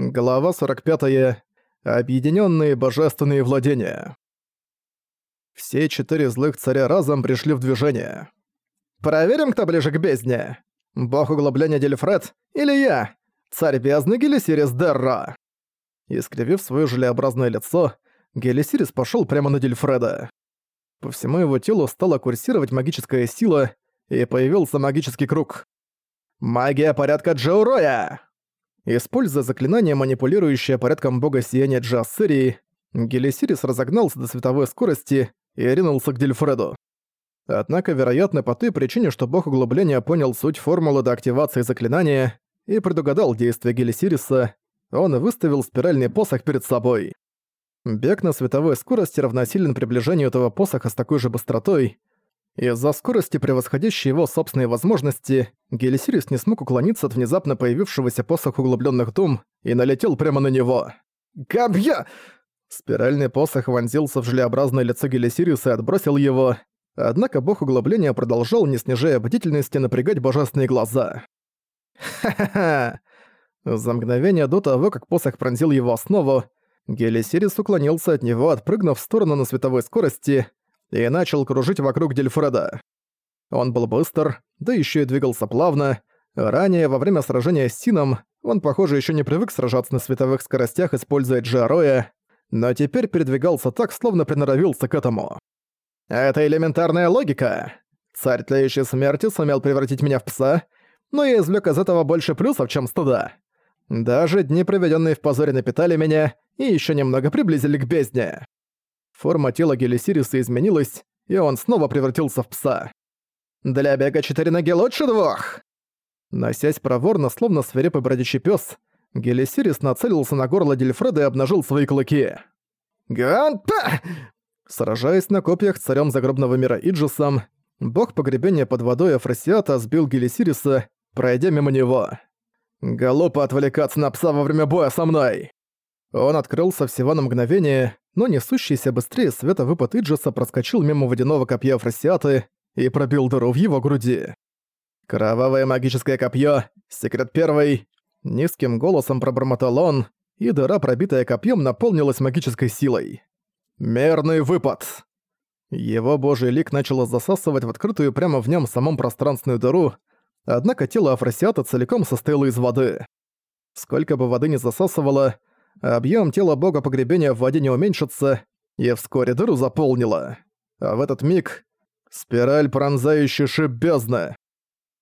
Глава 45. Объединенные божественные владения. Все четыре злых царя разом пришли в движение. «Проверим, кто ближе к бездне. Бог углубления Дельфред или я, царь бездны Гелисирис Дерра?» Искривив свое желеобразное лицо, Гелисирис пошел прямо на Дельфреда. По всему его телу стала курсировать магическая сила, и появился магический круг. «Магия порядка Джоуроя!» Используя заклинание, манипулирующее порядком бога сияния Джассырии, Гелисирис разогнался до световой скорости и ринулся к Дельфреду. Однако, вероятно, по той причине, что бог углубления понял суть формулы до активации заклинания и предугадал действия Гелисириса, он выставил спиральный посох перед собой. Бег на световой скорости равносилен приближению этого посоха с такой же быстротой, из-за скорости, превосходящей его собственные возможности, Гелисирис не смог уклониться от внезапно появившегося посох углубленных дум и налетел прямо на него. «Копья!» Спиральный посох вонзился в желеобразное лицо Гелисириса и отбросил его, однако бог углубления продолжал, не снижая бдительности, напрягать божественные глаза. «Ха-ха-ха!» За мгновение до того, как посох пронзил его основу, Гелисирис уклонился от него, отпрыгнув в сторону на световой скорости, и начал кружить вокруг Дельфреда. Он был быстр, да еще и двигался плавно. Ранее, во время сражения с Сином, он, похоже, еще не привык сражаться на световых скоростях, используя Джароя, но теперь передвигался так, словно приноровился к этому. «Это элементарная логика!» Царь Тлеющей Смерти сумел превратить меня в пса, но я извлек из этого больше плюсов, чем стыда. Даже дни, проведенные в позоре, напитали меня и еще немного приблизили к бездне. Форма тела Гелисириса изменилась, и он снова превратился в пса. «Для бега четыре ноги лучше двух!» Носясь проворно, словно свирепый бродячий пес, Гелисирис нацелился на горло Дельфреда и обнажил свои клыки. «Ганта!» Сражаясь на копьях царем загробного мира Иджисом, бог погребения под водой Афросиата сбил Гелисириса, пройдя мимо него. «Голупо отвлекаться на пса во время боя со мной!» Он открылся всего на мгновение, но несущийся быстрее света выпад Иджиса проскочил мимо водяного копья Фросиаты и пробил дыру в его груди. «Кровавое магическое копье! Секрет первый!» Низким голосом пробормотал он, и дыра, пробитая копьем, наполнилась магической силой. «Мерный выпад!» Его божий лик начало засасывать в открытую прямо в нем самом пространственную дыру, однако тело Афросиата целиком состояло из воды. Сколько бы воды ни засасывало, объем тела бога погребения в воде не уменьшится, и вскоре дыру заполнила. А в этот миг спираль, пронзающая шип бездны.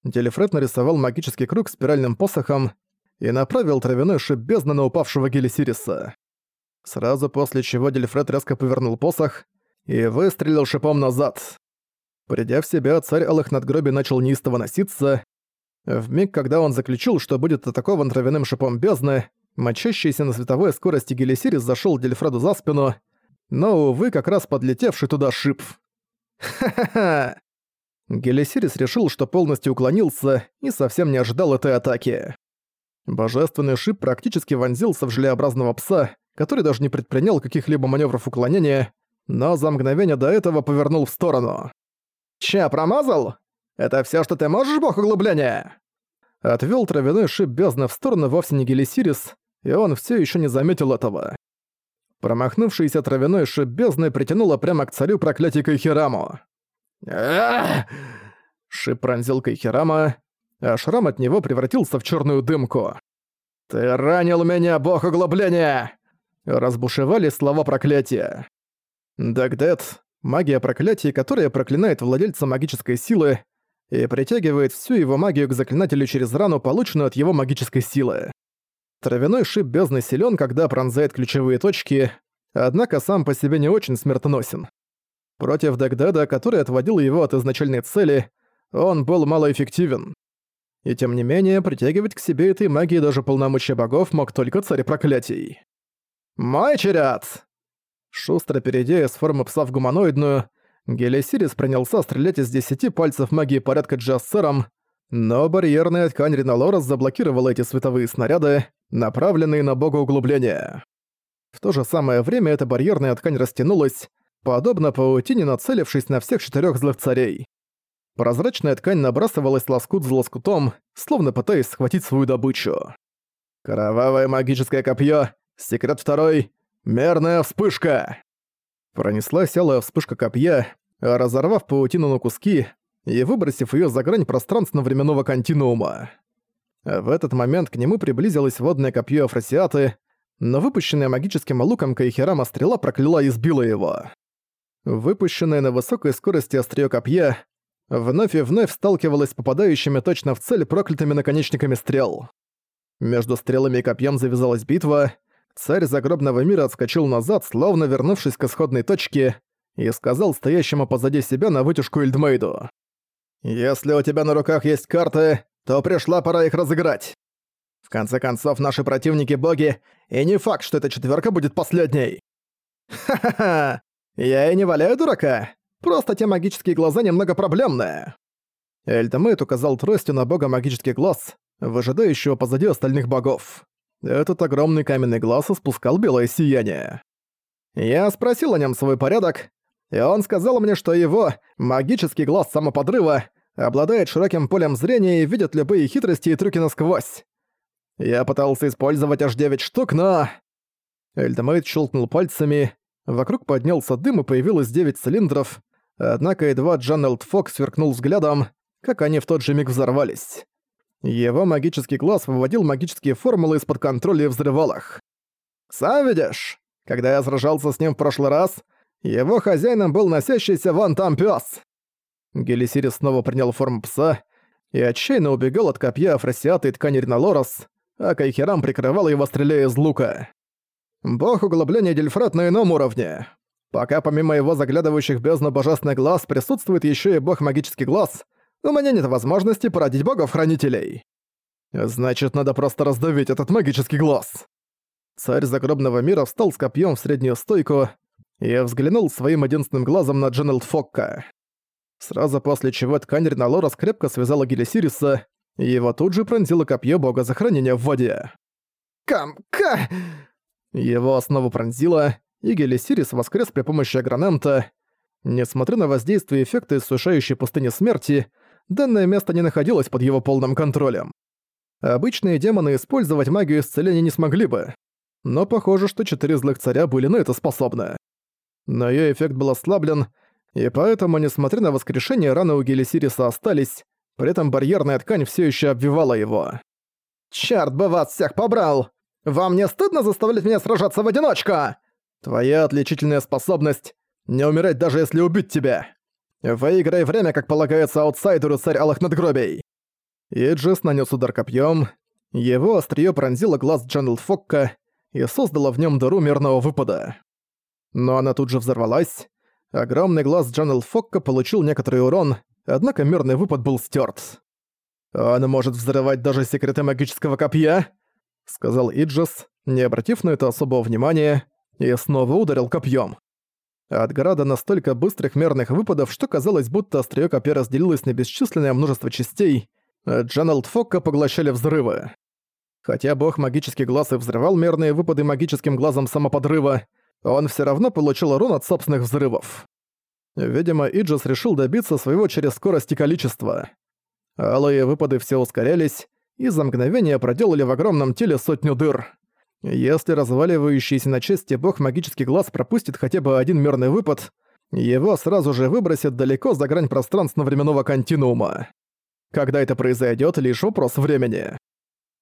Делифред нарисовал магический круг спиральным посохом и направил травяной шип бездны на упавшего Гелисириса. Сразу после чего Делифред резко повернул посох и выстрелил шипом назад. Придя в себя, царь Алых надгробий начал неистово носиться. В миг, когда он заключил, что будет атакован травяным шипом бездны, Мочащийся на световой скорости Гелисирис зашел Дельфреду за спину, но, увы, как раз подлетевший туда шип. Ха-ха-ха! Гелисирис решил, что полностью уклонился и совсем не ожидал этой атаки. Божественный шип практически вонзился в желеобразного пса, который даже не предпринял каких-либо маневров уклонения, но за мгновение до этого повернул в сторону. «Че, промазал? Это все, что ты можешь, бог углубления?» Отвел травяной шип бездны в сторону вовсе не Гелисирис, и он все еще не заметил этого. Промахнувшийся травяной шип бездны притянуло прямо к царю проклятий Кайхираму. Шип пронзил Кайхирама, а шрам от него превратился в черную дымку. «Ты ранил меня, бог углубления!» Разбушевали слова проклятия. Дагдет — магия проклятия, которая проклинает владельца магической силы и притягивает всю его магию к заклинателю через рану, полученную от его магической силы. Травяной шип бездны силен, когда пронзает ключевые точки, однако сам по себе не очень смертоносен. Против Дагдада, который отводил его от изначальной цели, он был малоэффективен. И тем не менее, притягивать к себе этой магии даже полномочия богов мог только царь проклятий. «Мой черед!» Шустро перейдя из формы пса в гуманоидную, Гелесирис принялся стрелять из десяти пальцев магии порядка джассером, но барьерная ткань Ринолорос заблокировала эти световые снаряды, направленные на бога углубления. В то же самое время эта барьерная ткань растянулась, подобно паутине, нацелившись на всех четырех злых царей. Прозрачная ткань набрасывалась лоскут за лоскутом, словно пытаясь схватить свою добычу. «Кровавое магическое копье! Секрет второй! Мерная вспышка!» Пронеслась алая вспышка копья, разорвав паутину на куски и выбросив ее за грань пространственно-временного континуума. В этот момент к нему приблизилось водное копье Афросиаты, но выпущенная магическим луком Кайхерама стрела прокляла и сбила его. Выпущенное на высокой скорости острие копья вновь и вновь сталкивалась с попадающими точно в цель проклятыми наконечниками стрел. Между стрелами и копьем завязалась битва, царь загробного мира отскочил назад, словно вернувшись к исходной точке, и сказал стоящему позади себя на вытяжку Эльдмейду. «Если у тебя на руках есть карты, то пришла пора их разыграть. В конце концов, наши противники боги, и не факт, что эта четверка будет последней. Ха-ха-ха, я и не валяю дурака, просто те магические глаза немного проблемные. Эльтамейт указал тростью на бога магический глаз, выжидающего позади остальных богов. Этот огромный каменный глаз испускал белое сияние. Я спросил о нем свой порядок, и он сказал мне, что его магический глаз самоподрыва обладает широким полем зрения и видит любые хитрости и трюки насквозь. Я пытался использовать аж 9 штук, но... Эльдамейт щелкнул пальцами, вокруг поднялся дым и появилось 9 цилиндров, однако едва Джаннелд Фокс сверкнул взглядом, как они в тот же миг взорвались. Его магический глаз выводил магические формулы из-под контроля и взрывал их. «Сам видишь, когда я сражался с ним в прошлый раз, его хозяином был носящийся вон там пёс. Гелисири снова принял форму пса и отчаянно убегал от копья Афросиата и ткани Ринолорос, а Кайхерам прикрывал его, стреляя из лука. Бог углубления Дельфрат на ином уровне. Пока помимо его заглядывающих в бездну божественный глаз присутствует еще и бог магический глаз, у меня нет возможности породить богов-хранителей. Значит, надо просто раздавить этот магический глаз. Царь загробного мира встал с копьем в среднюю стойку и взглянул своим единственным глазом на Дженнелд Фокка сразу после чего ткань Ренолора скрепко связала Гилесириса, и его тут же пронзило копье бога захоронения в воде. «Камка!» Его основу пронзило, и Гелисирис воскрес при помощи агронамта. Несмотря на воздействие эффекта иссушающей пустыни смерти, данное место не находилось под его полным контролем. Обычные демоны использовать магию исцеления не смогли бы, но похоже, что четыре злых царя были на это способны. Но ее эффект был ослаблен, и поэтому, несмотря на воскрешение, раны у Гелисириса остались, при этом барьерная ткань все еще обвивала его. «Чёрт бы вас всех побрал! Вам не стыдно заставлять меня сражаться в одиночку? Твоя отличительная способность — не умирать даже если убить тебя! Выиграй время, как полагается аутсайдеру царь Алых надгробий!» Иджис нанес удар копьем. Его острие пронзило глаз Джанел Фокка и создало в нем дыру мирного выпада. Но она тут же взорвалась, Огромный глаз Джанел Фокка получил некоторый урон, однако мирный выпад был стерт. «Он может взрывать даже секреты магического копья», — сказал Иджис, не обратив на это особого внимания, и снова ударил копьем. От града настолько быстрых мерных выпадов, что казалось, будто острие копья разделилось на бесчисленное множество частей, а Фокка поглощали взрывы. Хотя бог магический глаз и взрывал мерные выпады магическим глазом самоподрыва, он все равно получил урон от собственных взрывов. Видимо, Иджис решил добиться своего через скорость и количество. Алые выпады все ускорялись, и за мгновение проделали в огромном теле сотню дыр. Если разваливающийся на части бог магический глаз пропустит хотя бы один мирный выпад, его сразу же выбросят далеко за грань пространственно-временного континуума. Когда это произойдёт, лишь вопрос времени.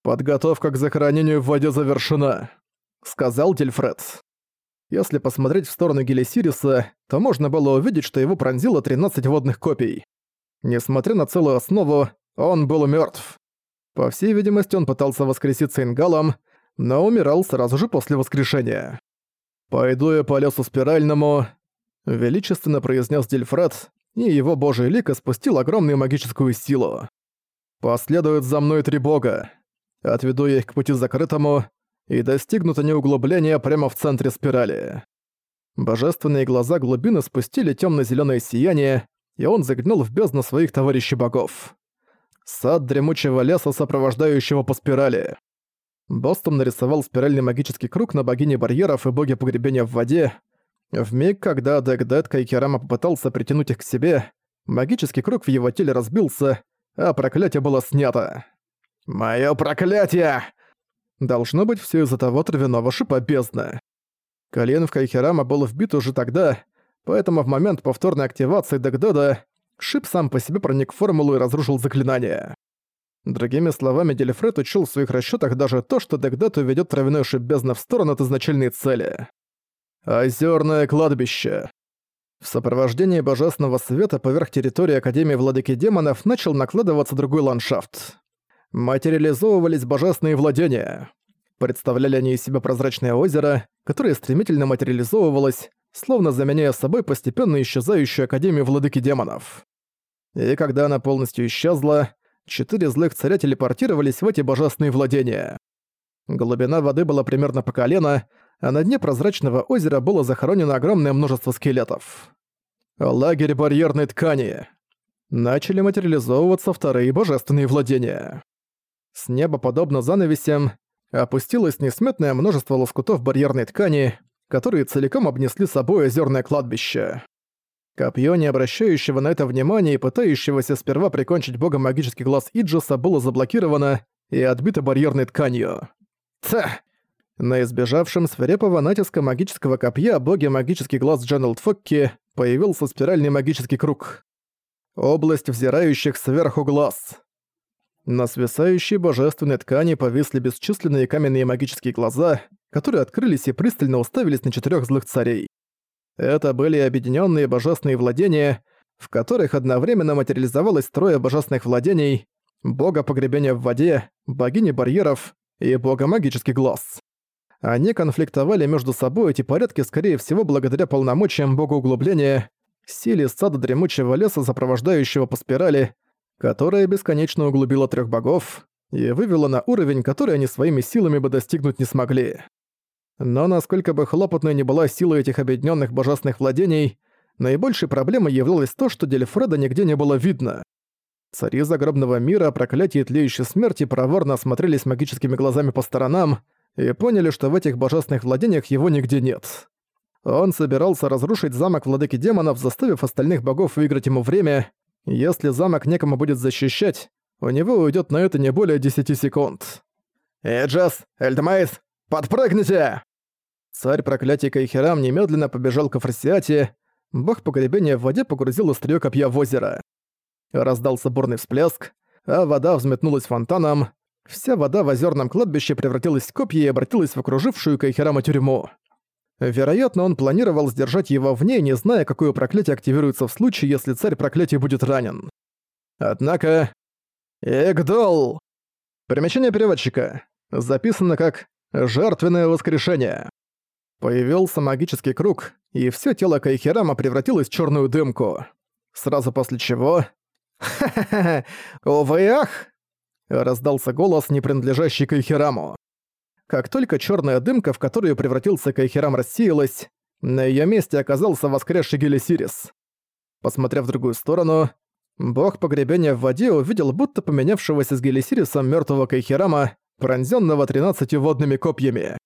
«Подготовка к захоронению в воде завершена», — сказал Дельфред. Если посмотреть в сторону Гелисириса, то можно было увидеть, что его пронзило 13 водных копий. Несмотря на целую основу, он был мертв. По всей видимости, он пытался воскреситься ингалом, но умирал сразу же после воскрешения. «Пойду я по лесу спиральному», — величественно произнес Дельфред, и его божий лик испустил огромную магическую силу. «Последуют за мной три бога. Отведу я их к пути закрытому, и достигнуто не неуглубление прямо в центре спирали. Божественные глаза глубины спустили темно-зеленое сияние, и он загнул в бездну своих товарищей богов. Сад дремучего леса, сопровождающего по спирали. Бостом нарисовал спиральный магический круг на богине барьеров и боге погребения в воде. В миг, когда Дэгдэтка и Керама попытался притянуть их к себе, магический круг в его теле разбился, а проклятие было снято. «Моё проклятие!» Должно быть, все из-за того травяного шипа бездны. Колено и Хирама было вбито уже тогда, поэтому в момент повторной активации Дагдода шип сам по себе проник в формулу и разрушил заклинание. Другими словами, Дельфред учил в своих расчетах даже то, что Дагдет уведет травяной шип бездны в сторону от изначальной цели. Озерное кладбище. В сопровождении божественного света поверх территории Академии Владыки Демонов начал накладываться другой ландшафт материализовывались божественные владения. Представляли они из себя прозрачное озеро, которое стремительно материализовывалось, словно заменяя собой постепенно исчезающую Академию Владыки Демонов. И когда она полностью исчезла, четыре злых царя телепортировались в эти божественные владения. Глубина воды была примерно по колено, а на дне прозрачного озера было захоронено огромное множество скелетов. Лагерь барьерной ткани. Начали материализовываться вторые божественные владения. С неба, подобно занавесям, опустилось несметное множество лоскутов барьерной ткани, которые целиком обнесли собой озерное кладбище. Копье, не обращающего на это внимания и пытающегося сперва прикончить бога магический глаз Иджиса, было заблокировано и отбито барьерной тканью. Ца! На избежавшем свирепого натиска магического копья боге магический глаз Дженнелд Фокки появился спиральный магический круг. Область взирающих сверху глаз. На свисающей божественной ткани повисли бесчисленные каменные магические глаза, которые открылись и пристально уставились на четырех злых царей. Это были объединенные божественные владения, в которых одновременно материализовалось трое божественных владений — бога погребения в воде, богини барьеров и бога магических глаз. Они конфликтовали между собой эти порядки, скорее всего, благодаря полномочиям бога углубления, силе сада дремучего леса, сопровождающего по спирали, которая бесконечно углубила трех богов и вывела на уровень, который они своими силами бы достигнуть не смогли. Но насколько бы хлопотной ни была сила этих объединенных божественных владений, наибольшей проблемой являлось то, что Дельфреда нигде не было видно. Цари загробного мира, проклятие и тлеющей смерти проворно осмотрелись магическими глазами по сторонам и поняли, что в этих божественных владениях его нигде нет. Он собирался разрушить замок владыки демонов, заставив остальных богов выиграть ему время, если замок некому будет защищать, у него уйдет на это не более 10 секунд. «Эджас, Эльдмайс, подпрыгните!» Царь проклятий Кайхерам немедленно побежал к Афросиате, бог погребения в воде погрузил острие копья в озеро. Раздался бурный всплеск, а вода взметнулась фонтаном, вся вода в озерном кладбище превратилась в копья и обратилась в окружившую Кайхерама тюрьму. Вероятно, он планировал сдержать его в ней, не зная, какое проклятие активируется в случае, если царь проклятия будет ранен. Однако... Эгдол! Примечание переводчика. Записано как «Жертвенное воскрешение». Появился магический круг, и все тело Кайхерама превратилось в черную дымку. Сразу после чего... «Ха-ха-ха! Увы, ах!» — раздался голос, не принадлежащий Кайхераму как только черная дымка, в которую превратился Кайхерам, рассеялась, на ее месте оказался воскресший Гелисирис. Посмотрев в другую сторону, бог погребения в воде увидел будто поменявшегося с Гелисирисом мертвого Кайхерама, пронзенного 13 водными копьями.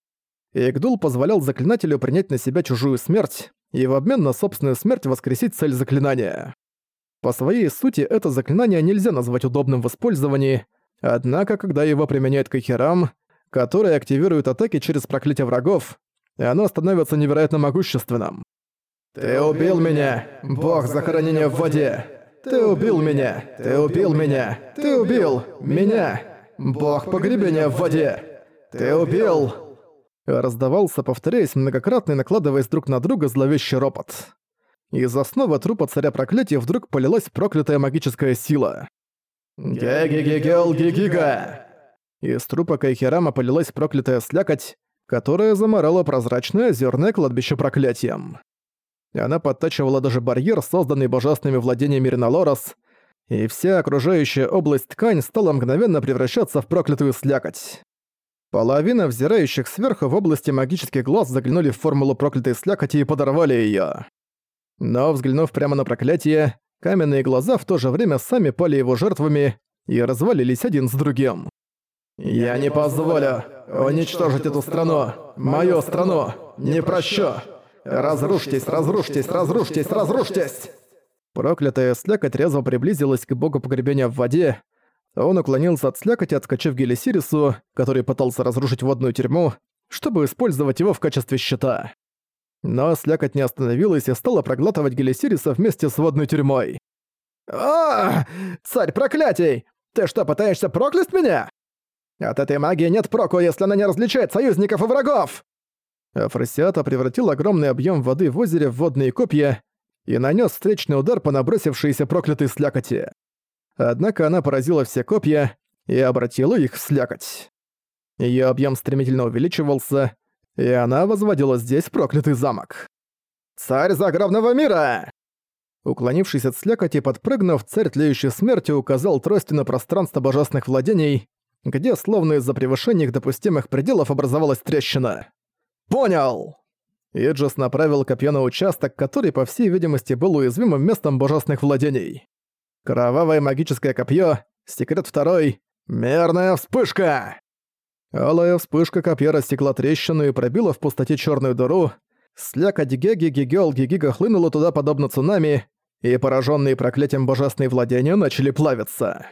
Игдул позволял заклинателю принять на себя чужую смерть и в обмен на собственную смерть воскресить цель заклинания. По своей сути, это заклинание нельзя назвать удобным в использовании, однако, когда его применяет Кахерам, которые активируют атаки через проклятие врагов, и оно становится невероятно могущественным. «Ты убил меня, бог захоронения в воде! Ты убил меня! Ты убил меня! Ты убил меня! Бог погребения в воде! Ты убил!» Раздавался, повторяясь многократно и накладываясь друг на друга зловещий ропот. Из основы трупа царя проклятия вдруг полилась проклятая магическая сила. «Гегегегел гегига!» Из трупа Кайхерама полилась проклятая слякоть, которая заморала прозрачное зерное кладбище проклятием. И Она подтачивала даже барьер, созданный божественными владениями Ринолорос, и вся окружающая область ткань стала мгновенно превращаться в проклятую слякоть. Половина взирающих сверху в области магических глаз заглянули в формулу проклятой слякоти и подорвали ее. Но, взглянув прямо на проклятие, каменные глаза в то же время сами пали его жертвами и развалились один с другим. Я не позволю уничтожить эту страну, мою страну, не прощу. Разрушьтесь, разрушьтесь, разрушьтесь, разрушьтесь!» Проклятая слякоть резво приблизилась к богу погребения в воде. Он уклонился от слякоти, отскочив к Гелисирису, который пытался разрушить водную тюрьму, чтобы использовать его в качестве щита. Но слякоть не остановилась и стала проглатывать Гелисириса вместе с водной тюрьмой. а Царь проклятий! Ты что, пытаешься проклясть меня?» От этой магии нет проку, если она не различает союзников и врагов!» Афросиата превратил огромный объем воды в озере в водные копья и нанес встречный удар по набросившейся проклятой слякоти. Однако она поразила все копья и обратила их в слякоть. Ее объем стремительно увеличивался, и она возводила здесь проклятый замок. «Царь загробного мира!» Уклонившись от слякоти, подпрыгнув, царь тлеющей смерти указал тростью на пространство божественных владений, где, словно из-за превышения их допустимых пределов, образовалась трещина. «Понял!» Иджис направил копье на участок, который, по всей видимости, был уязвимым местом божественных владений. Кровавое магическое копье, секрет второй, мерная вспышка! Алая вспышка копья рассекла трещину и пробила в пустоте черную дыру. Слякоть Геги Гегел Гегига хлынула туда подобно цунами, и пораженные проклятием божественные владения начали плавиться.